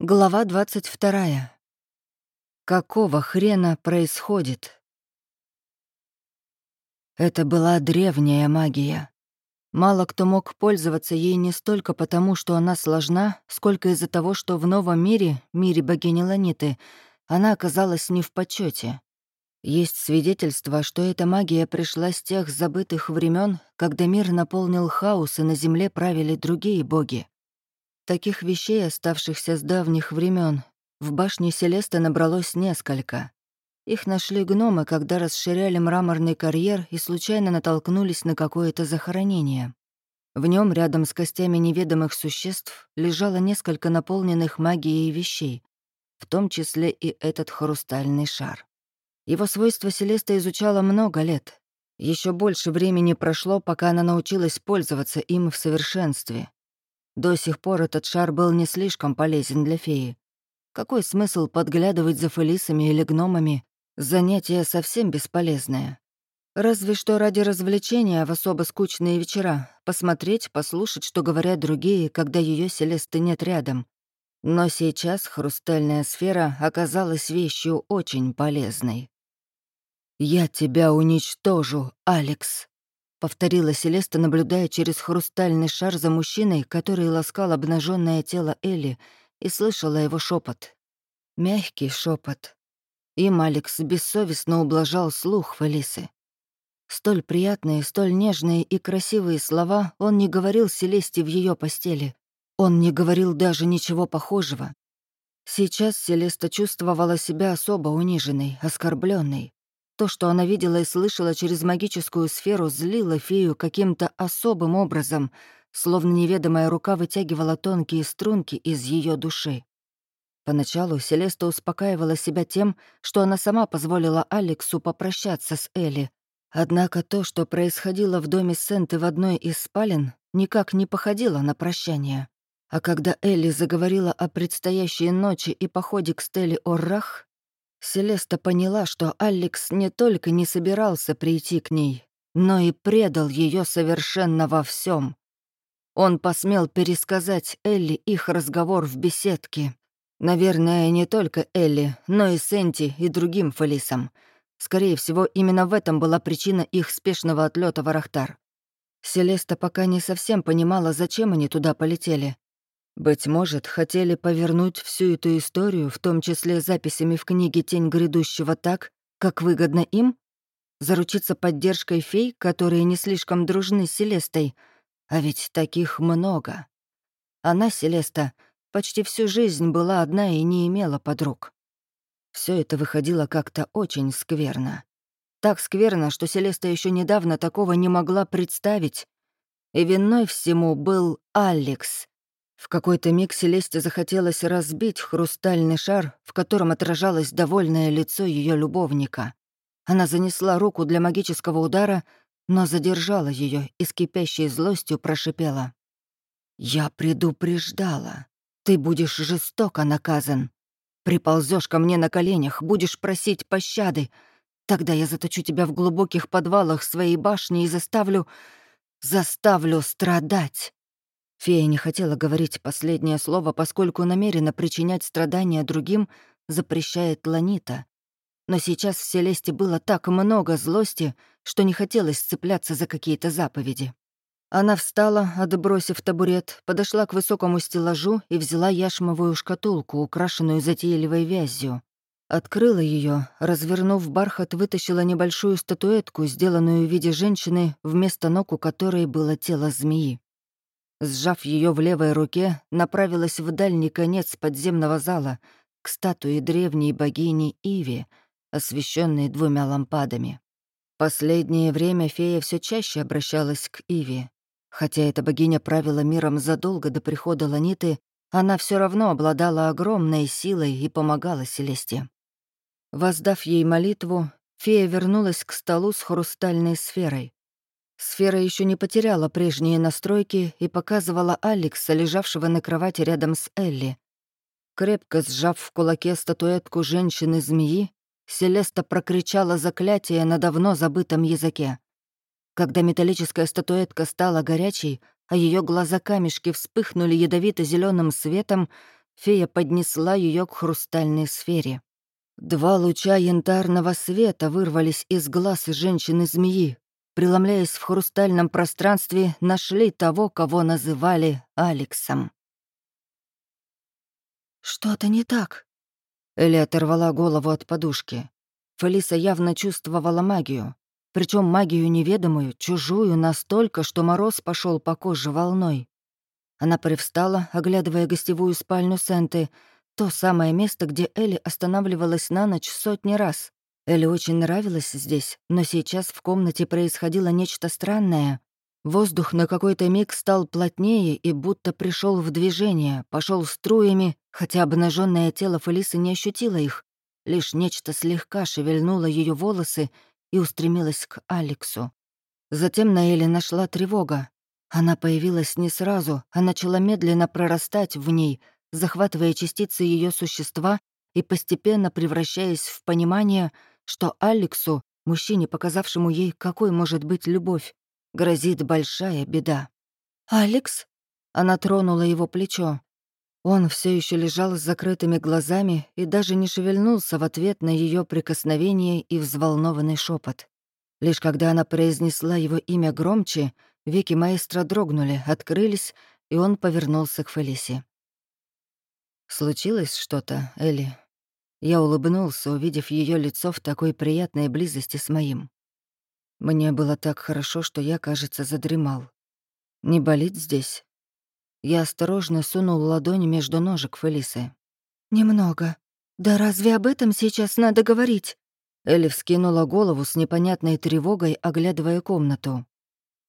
Глава 22. Какого хрена происходит? Это была древняя магия. Мало кто мог пользоваться ей не столько потому, что она сложна, сколько из-за того, что в новом мире, мире богини Ланиты, она оказалась не в почете. Есть свидетельство, что эта магия пришла с тех забытых времен, когда мир наполнил хаос и на земле правили другие боги. Таких вещей, оставшихся с давних времен, в башне Селеста набралось несколько. Их нашли гномы, когда расширяли мраморный карьер и случайно натолкнулись на какое-то захоронение. В нем рядом с костями неведомых существ лежало несколько наполненных магией вещей, в том числе и этот хрустальный шар. Его свойства Селеста изучала много лет. Еще больше времени прошло, пока она научилась пользоваться им в совершенстве. До сих пор этот шар был не слишком полезен для феи. Какой смысл подглядывать за фелисами или гномами? Занятие совсем бесполезное. Разве что ради развлечения в особо скучные вечера, посмотреть, послушать, что говорят другие, когда ее Селесты нет рядом. Но сейчас хрустальная сфера оказалась вещью очень полезной. «Я тебя уничтожу, Алекс», повторила Селеста, наблюдая через хрустальный шар за мужчиной, который ласкал обнаженное тело Элли, и слышала его шепот. Мягкий шепот. Им Алекс бессовестно ублажал слух Фелисы. Столь приятные, столь нежные и красивые слова он не говорил Селесте в ее постели. Он не говорил даже ничего похожего. Сейчас Селеста чувствовала себя особо униженной, оскорбленной. То, что она видела и слышала через магическую сферу, злило фею каким-то особым образом, словно неведомая рука вытягивала тонкие струнки из ее души. Поначалу Селеста успокаивала себя тем, что она сама позволила Алексу попрощаться с Элли. Однако то, что происходило в доме Сенты в одной из спален, никак не походило на прощание. А когда Элли заговорила о предстоящей ночи и походе к Стелле Оррах, Селеста поняла, что Алекс не только не собирался прийти к ней, но и предал ее совершенно во всем. Он посмел пересказать Элли их разговор в беседке. Наверное, не только Элли, но и Сенти и другим Фелисам. Скорее всего, именно в этом была причина их спешного отлета в Арахтар. Селеста пока не совсем понимала, зачем они туда полетели. Быть может, хотели повернуть всю эту историю, в том числе записями в книге «Тень грядущего» так, как выгодно им? Заручиться поддержкой фей, которые не слишком дружны с Селестой? А ведь таких много. Она, Селеста, почти всю жизнь была одна и не имела подруг. Все это выходило как-то очень скверно. Так скверно, что Селеста еще недавно такого не могла представить. И виной всему был Алекс — в какой-то миг Селесте захотелось разбить хрустальный шар, в котором отражалось довольное лицо ее любовника. Она занесла руку для магического удара, но задержала ее и с кипящей злостью прошипела. «Я предупреждала. Ты будешь жестоко наказан. Приползешь ко мне на коленях, будешь просить пощады. Тогда я заточу тебя в глубоких подвалах своей башни и заставлю... заставлю страдать. Фея не хотела говорить последнее слово, поскольку намеренно причинять страдания другим запрещает Ланита. Но сейчас в Селесте было так много злости, что не хотелось цепляться за какие-то заповеди. Она встала, отбросив табурет, подошла к высокому стеллажу и взяла яшмовую шкатулку, украшенную затейливой вязью. Открыла ее, развернув бархат, вытащила небольшую статуэтку, сделанную в виде женщины, вместо ног у которой было тело змеи. Сжав ее в левой руке, направилась в дальний конец подземного зала, к статуе древней богини Иви, освещенной двумя лампадами. Последнее время фея все чаще обращалась к Иви. Хотя эта богиня правила миром задолго до прихода Ланиты, она все равно обладала огромной силой и помогала Селесте. Воздав ей молитву, фея вернулась к столу с хрустальной сферой. Сфера еще не потеряла прежние настройки и показывала Алекса, лежавшего на кровати рядом с Элли. Крепко сжав в кулаке статуэтку женщины-змеи, Селеста прокричала заклятие на давно забытом языке. Когда металлическая статуэтка стала горячей, а ее глаза-камешки вспыхнули ядовито зеленым светом, фея поднесла ее к хрустальной сфере. Два луча янтарного света вырвались из глаз женщины-змеи, преломляясь в хрустальном пространстве, нашли того, кого называли Алексом. «Что-то не так», — Элли оторвала голову от подушки. Фелиса явно чувствовала магию, причем магию неведомую, чужую настолько, что мороз пошел по коже волной. Она привстала, оглядывая гостевую спальню Сенты, то самое место, где Элли останавливалась на ночь сотни раз. Элли очень нравилось здесь, но сейчас в комнате происходило нечто странное. Воздух на какой-то миг стал плотнее и будто пришел в движение, пошел струями, хотя обнаженное тело Фелисы не ощутило их. Лишь нечто слегка шевельнуло ее волосы и устремилось к Алексу. Затем на Элли нашла тревога. Она появилась не сразу, а начала медленно прорастать в ней, захватывая частицы ее существа и постепенно превращаясь в понимание — что Алексу, мужчине, показавшему ей, какой может быть любовь, грозит большая беда. «Алекс?» Она тронула его плечо. Он все еще лежал с закрытыми глазами и даже не шевельнулся в ответ на ее прикосновение и взволнованный шепот. Лишь когда она произнесла его имя громче, веки маэстро дрогнули, открылись, и он повернулся к Фелисе. «Случилось что-то, Элли?» Я улыбнулся, увидев ее лицо в такой приятной близости с моим. Мне было так хорошо, что я, кажется, задремал. Не болит здесь? Я осторожно сунул ладонь между ножек Фелисы. «Немного. Да разве об этом сейчас надо говорить?» Элли вскинула голову с непонятной тревогой, оглядывая комнату.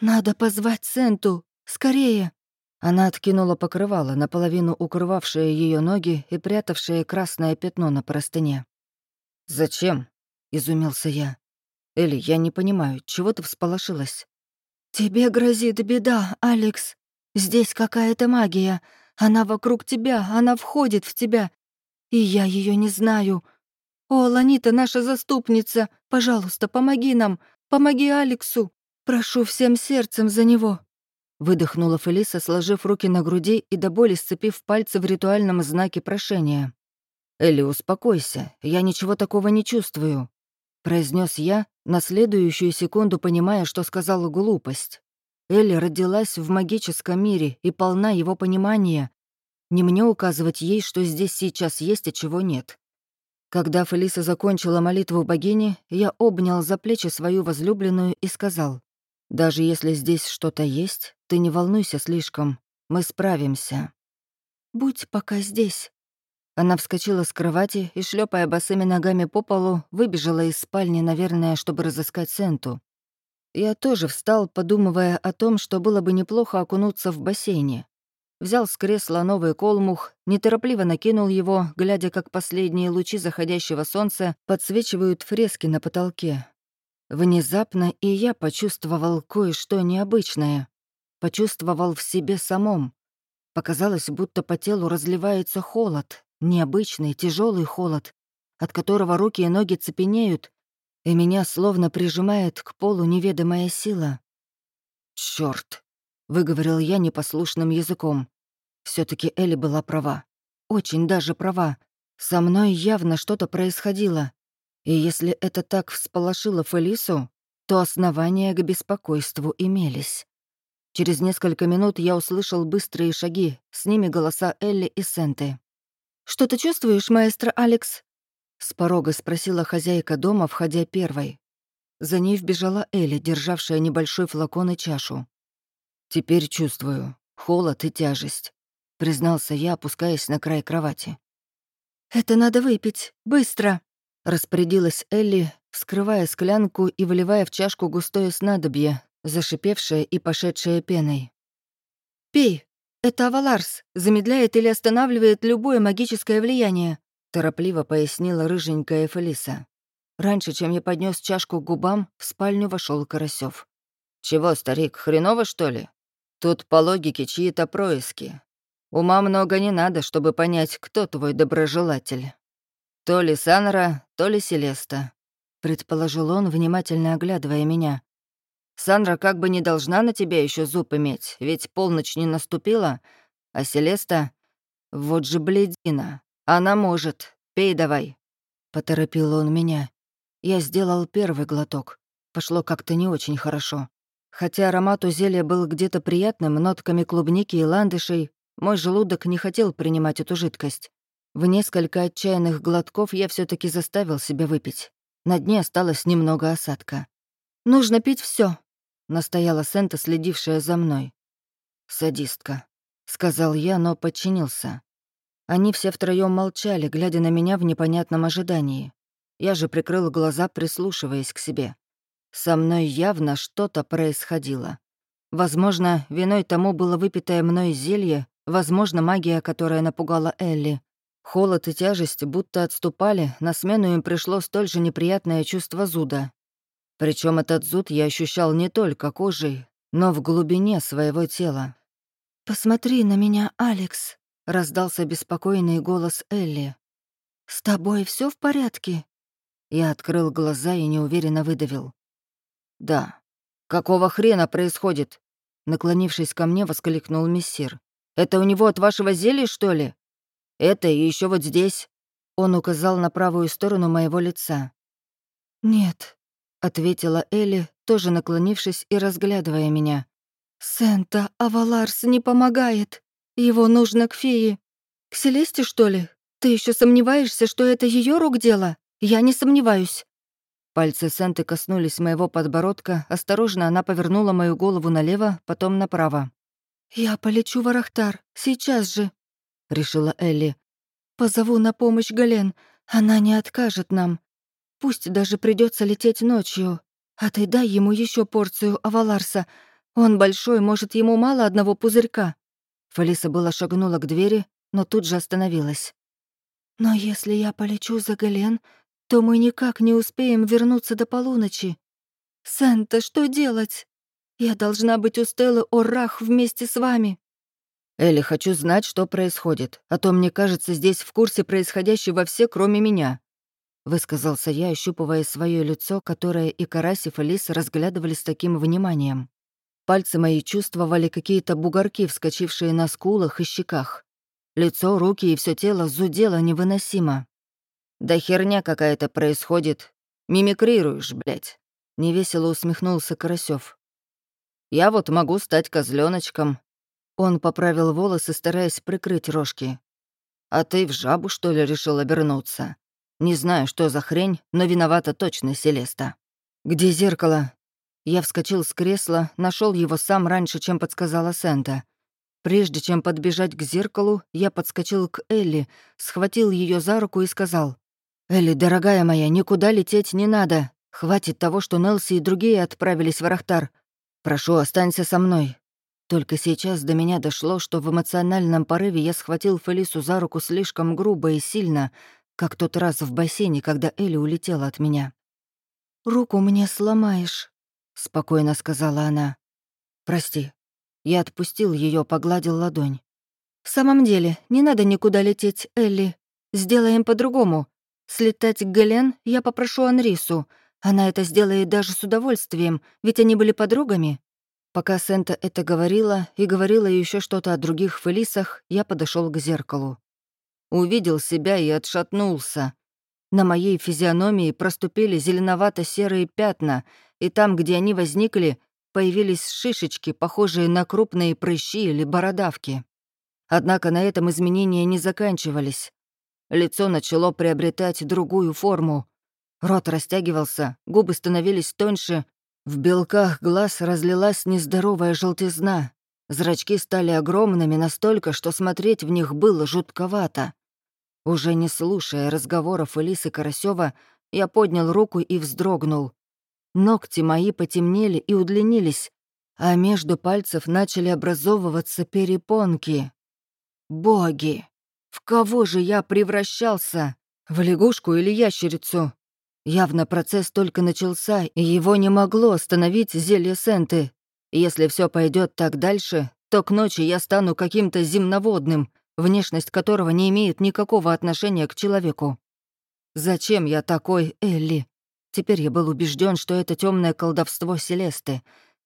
«Надо позвать Сенту! Скорее!» Она откинула покрывало, наполовину укрывавшее ее ноги и прятавшее красное пятно на простыне. «Зачем?» — изумился я. «Элли, я не понимаю, чего ты всполошилась?» «Тебе грозит беда, Алекс. Здесь какая-то магия. Она вокруг тебя, она входит в тебя. И я ее не знаю. О, Ланита, наша заступница, пожалуйста, помоги нам, помоги Алексу. Прошу всем сердцем за него». Выдохнула Фелиса, сложив руки на груди и до боли сцепив пальцы в ритуальном знаке прошения. «Элли, успокойся, я ничего такого не чувствую», — произнес я, на следующую секунду понимая, что сказала глупость. Элли родилась в магическом мире и полна его понимания. Не мне указывать ей, что здесь сейчас есть, а чего нет. Когда Фелиса закончила молитву богини, я обнял за плечи свою возлюбленную и сказал, «Даже если здесь что-то есть, ты не волнуйся слишком, мы справимся. Будь пока здесь. Она вскочила с кровати и, шлепая босыми ногами по полу, выбежала из спальни, наверное, чтобы разыскать Сенту. Я тоже встал, подумывая о том, что было бы неплохо окунуться в бассейне. Взял с кресла новый колмух, неторопливо накинул его, глядя, как последние лучи заходящего солнца подсвечивают фрески на потолке. Внезапно и я почувствовал кое-что необычное почувствовал в себе самом. Показалось, будто по телу разливается холод, необычный, тяжелый холод, от которого руки и ноги цепенеют, и меня словно прижимает к полу неведомая сила. Черт! выговорил я непослушным языком. все таки Элли была права. Очень даже права. Со мной явно что-то происходило. И если это так всполошило Фелису, то основания к беспокойству имелись. Через несколько минут я услышал быстрые шаги, с ними голоса Элли и Сенты. «Что ты чувствуешь, маэстро Алекс?» С порога спросила хозяйка дома, входя первой. За ней вбежала Элли, державшая небольшой флакон и чашу. «Теперь чувствую. Холод и тяжесть», — признался я, опускаясь на край кровати. «Это надо выпить. Быстро!» — распорядилась Элли, вскрывая склянку и выливая в чашку густое снадобье, зашипевшая и пошедшая пеной. «Пей! Это аваларс, замедляет или останавливает любое магическое влияние», торопливо пояснила рыженькая Фелиса. Раньше, чем я поднес чашку к губам, в спальню вошел Карасёв. «Чего, старик, хреново, что ли? Тут по логике чьи-то происки. Ума много не надо, чтобы понять, кто твой доброжелатель. То ли Санра, то ли Селеста», — предположил он, внимательно оглядывая меня. Сандра как бы не должна на тебя еще зуб иметь, ведь полночь не наступила, а Селеста... Вот же бледина. Она может. Пей давай. Поторопил он меня. Я сделал первый глоток. Пошло как-то не очень хорошо. Хотя аромат у зелья был где-то приятным, нотками клубники и ландышей, мой желудок не хотел принимать эту жидкость. В несколько отчаянных глотков я все таки заставил себя выпить. На дне осталось немного осадка. «Нужно пить все, настояла Сента, следившая за мной. «Садистка», — сказал я, но подчинился. Они все втроем молчали, глядя на меня в непонятном ожидании. Я же прикрыл глаза, прислушиваясь к себе. Со мной явно что-то происходило. Возможно, виной тому было выпитое мной зелье, возможно, магия, которая напугала Элли. Холод и тяжесть будто отступали, на смену им пришло столь же неприятное чувство зуда. Причем этот зуд я ощущал не только кожей, но в глубине своего тела. «Посмотри на меня, Алекс», — раздался беспокойный голос Элли. «С тобой все в порядке?» Я открыл глаза и неуверенно выдавил. «Да. Какого хрена происходит?» Наклонившись ко мне, воскликнул мессир. «Это у него от вашего зелья, что ли? Это и еще вот здесь». Он указал на правую сторону моего лица. «Нет», — ответила Элли, тоже наклонившись и разглядывая меня. «Сента Аваларс не помогает. Его нужно к фее. К Селесте, что ли? Ты еще сомневаешься, что это ее рук дело? Я не сомневаюсь. Пальцы Сенты коснулись моего подбородка, осторожно она повернула мою голову налево, потом направо. «Я полечу в Арахтар, сейчас же», — решила Элли. «Позову на помощь Гален, она не откажет нам. Пусть даже придется лететь ночью. А ты дай ему еще порцию аваларса. Он большой, может, ему мало одного пузырька». Фалиса была шагнула к двери, но тут же остановилась. «Но если я полечу за Гален, то мы никак не успеем вернуться до полуночи. Санта, что делать? Я должна быть у Стеллы Оррах вместе с вами». «Элли, хочу знать, что происходит, а то, мне кажется, здесь в курсе происходящего все, кроме меня», — высказался я, ощупывая свое лицо, которое и Карасев, и Лис разглядывали с таким вниманием. Пальцы мои чувствовали какие-то бугорки, вскочившие на скулах и щеках. Лицо, руки и все тело зудело невыносимо. «Да херня какая-то происходит. Мимикрируешь, блядь!» Невесело усмехнулся Карасёв. «Я вот могу стать козленочком. Он поправил волосы, стараясь прикрыть рожки. «А ты в жабу, что ли, решил обернуться? Не знаю, что за хрень, но виновата точно Селеста. Где зеркало?» Я вскочил с кресла, нашел его сам раньше, чем подсказала Сента. Прежде чем подбежать к зеркалу, я подскочил к Элли, схватил ее за руку и сказал. «Элли, дорогая моя, никуда лететь не надо. Хватит того, что Нелси и другие отправились в Арахтар. Прошу, останься со мной». Только сейчас до меня дошло, что в эмоциональном порыве я схватил Фелису за руку слишком грубо и сильно, как тот раз в бассейне, когда Элли улетела от меня. «Руку мне сломаешь», — спокойно сказала она. «Прости». Я отпустил ее, погладил ладонь. «В самом деле, не надо никуда лететь, Элли. Сделаем по-другому. Слетать к Гален я попрошу Анрису. Она это сделает даже с удовольствием, ведь они были подругами». Пока Сента это говорила и говорила еще что-то о других Фелисах, я подошел к зеркалу. Увидел себя и отшатнулся. На моей физиономии проступили зеленовато-серые пятна, и там, где они возникли, появились шишечки, похожие на крупные прыщи или бородавки. Однако на этом изменения не заканчивались. Лицо начало приобретать другую форму. Рот растягивался, губы становились тоньше, в белках глаз разлилась нездоровая желтизна. Зрачки стали огромными настолько, что смотреть в них было жутковато. Уже не слушая разговоров Элисы Карасева, я поднял руку и вздрогнул. Ногти мои потемнели и удлинились, а между пальцев начали образовываться перепонки. Боги! В кого же я превращался? В лягушку или ящерицу? Явно процесс только начался, и его не могло остановить зелье Сенты. Если все пойдет так дальше, то к ночи я стану каким-то земноводным, внешность которого не имеет никакого отношения к человеку. Зачем я такой, Элли? Теперь я был убежден, что это темное колдовство Селесты.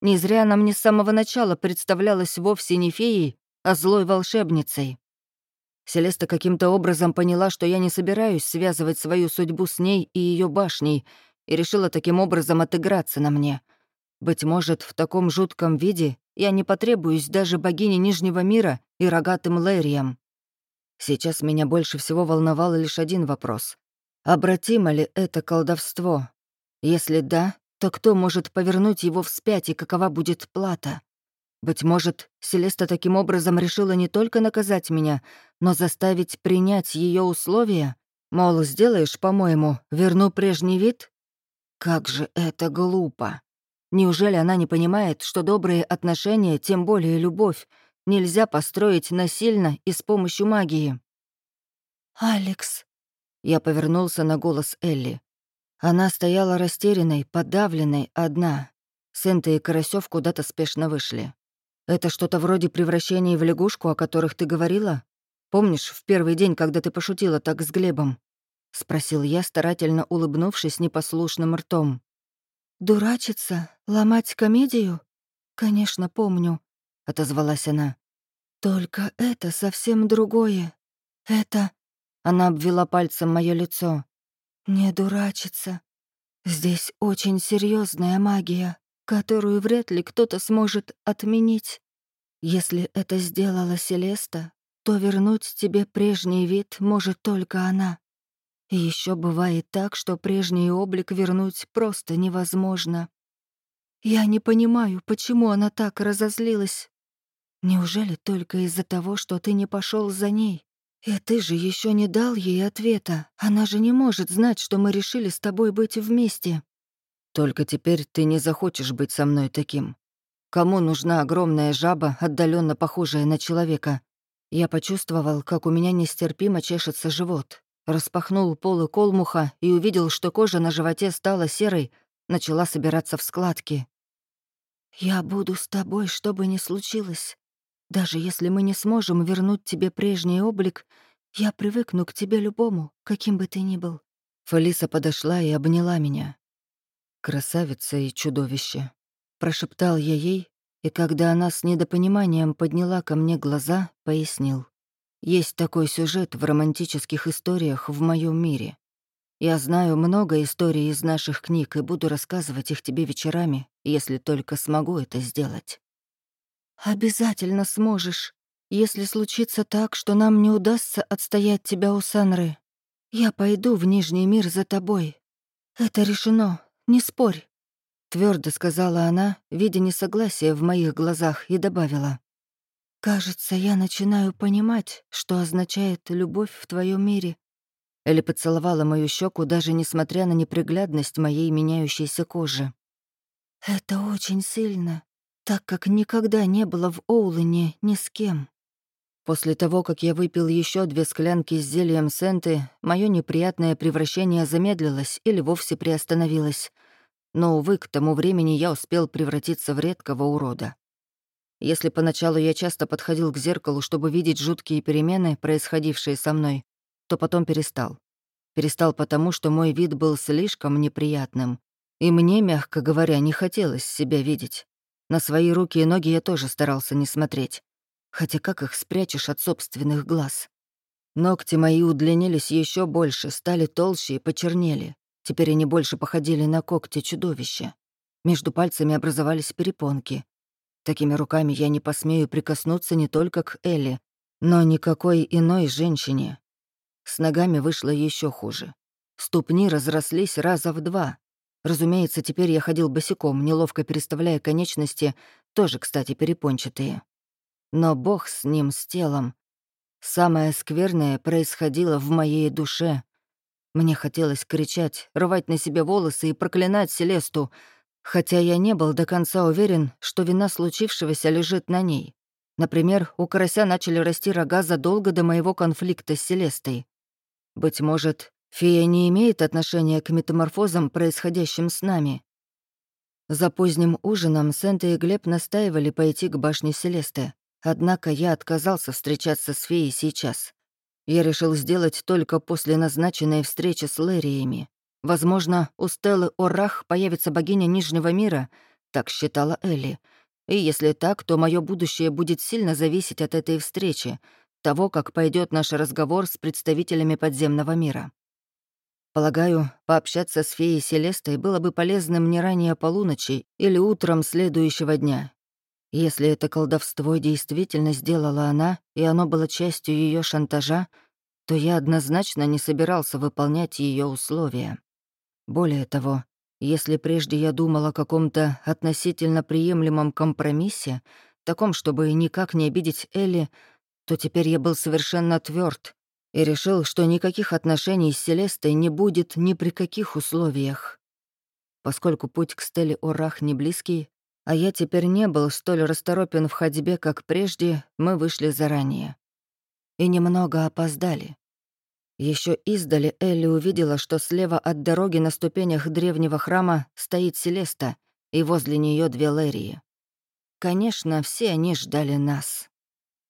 Не зря она мне с самого начала представлялась вовсе не феей, а злой волшебницей. Селеста каким-то образом поняла, что я не собираюсь связывать свою судьбу с ней и ее башней, и решила таким образом отыграться на мне. Быть может, в таком жутком виде я не потребуюсь даже богине Нижнего мира и рогатым Лэриям. Сейчас меня больше всего волновал лишь один вопрос. Обратимо ли это колдовство? Если да, то кто может повернуть его вспять и какова будет плата? Быть может, Селеста таким образом решила не только наказать меня, но заставить принять ее условия? Мол, сделаешь, по-моему, верну прежний вид? Как же это глупо. Неужели она не понимает, что добрые отношения, тем более любовь, нельзя построить насильно и с помощью магии? «Алекс», — я повернулся на голос Элли. Она стояла растерянной, подавленной, одна. Сента и Карасёв куда-то спешно вышли. «Это что-то вроде превращения в лягушку, о которых ты говорила? Помнишь, в первый день, когда ты пошутила так с Глебом?» — спросил я, старательно улыбнувшись непослушным ртом. «Дурачиться? Ломать комедию? Конечно, помню», — отозвалась она. «Только это совсем другое. Это...» — она обвела пальцем мое лицо. «Не дурачиться. Здесь очень серьезная магия которую вряд ли кто-то сможет отменить. Если это сделала Селеста, то вернуть тебе прежний вид может только она. И еще бывает так, что прежний облик вернуть просто невозможно. Я не понимаю, почему она так разозлилась. Неужели только из-за того, что ты не пошел за ней? И ты же еще не дал ей ответа. Она же не может знать, что мы решили с тобой быть вместе. Только теперь ты не захочешь быть со мной таким. Кому нужна огромная жаба, отдаленно похожая на человека? Я почувствовал, как у меня нестерпимо чешется живот. Распахнул полы колмуха и увидел, что кожа на животе стала серой, начала собираться в складки. «Я буду с тобой, что бы ни случилось. Даже если мы не сможем вернуть тебе прежний облик, я привыкну к тебе любому, каким бы ты ни был». Фелиса подошла и обняла меня. «Красавица и чудовище», — прошептал я ей, и когда она с недопониманием подняла ко мне глаза, пояснил. «Есть такой сюжет в романтических историях в моем мире. Я знаю много историй из наших книг и буду рассказывать их тебе вечерами, если только смогу это сделать». «Обязательно сможешь, если случится так, что нам не удастся отстоять тебя у Санры. Я пойду в Нижний мир за тобой. Это решено, не спорь», — твердо сказала она, видя несогласие в моих глазах, и добавила. «Кажется, я начинаю понимать, что означает любовь в твоем мире». Элли поцеловала мою щеку, даже несмотря на неприглядность моей меняющейся кожи. «Это очень сильно, так как никогда не было в Оулине ни с кем». После того, как я выпил еще две склянки с зельем Сенты, мое неприятное превращение замедлилось или вовсе приостановилось. Но, увы, к тому времени я успел превратиться в редкого урода. Если поначалу я часто подходил к зеркалу, чтобы видеть жуткие перемены, происходившие со мной, то потом перестал. Перестал потому, что мой вид был слишком неприятным. И мне, мягко говоря, не хотелось себя видеть. На свои руки и ноги я тоже старался не смотреть. Хотя как их спрячешь от собственных глаз? Ногти мои удлинились еще больше, стали толще и почернели. Теперь они больше походили на когти чудовища. Между пальцами образовались перепонки. Такими руками я не посмею прикоснуться не только к Элли, но никакой иной женщине. С ногами вышло еще хуже. Ступни разрослись раза в два. Разумеется, теперь я ходил босиком, неловко переставляя конечности, тоже, кстати, перепончатые. Но бог с ним, с телом. Самое скверное происходило в моей душе. Мне хотелось кричать, рвать на себе волосы и проклинать Селесту, хотя я не был до конца уверен, что вина случившегося лежит на ней. Например, у карася начали расти рога задолго до моего конфликта с Селестой. Быть может, фея не имеет отношения к метаморфозам, происходящим с нами. За поздним ужином Сента и Глеб настаивали пойти к башне Селесты. Однако я отказался встречаться с феей сейчас. Я решил сделать только после назначенной встречи с Лэриями. Возможно, у Стеллы Орах появится богиня Нижнего мира, так считала Элли. И если так, то мое будущее будет сильно зависеть от этой встречи, того, как пойдет наш разговор с представителями подземного мира. Полагаю, пообщаться с феей Селестой было бы полезным не ранее полуночи или утром следующего дня. Если это колдовство действительно сделала она, и оно было частью ее шантажа, то я однозначно не собирался выполнять ее условия. Более того, если прежде я думал о каком-то относительно приемлемом компромиссе, таком, чтобы никак не обидеть Элли, то теперь я был совершенно тверд и решил, что никаких отношений с Селестой не будет ни при каких условиях. Поскольку путь к Стелле Орах не близкий, а я теперь не был столь расторопен в ходьбе, как прежде, мы вышли заранее. И немного опоздали. Еще издали Элли увидела, что слева от дороги на ступенях древнего храма стоит Селеста, и возле нее две Лерии. Конечно, все они ждали нас.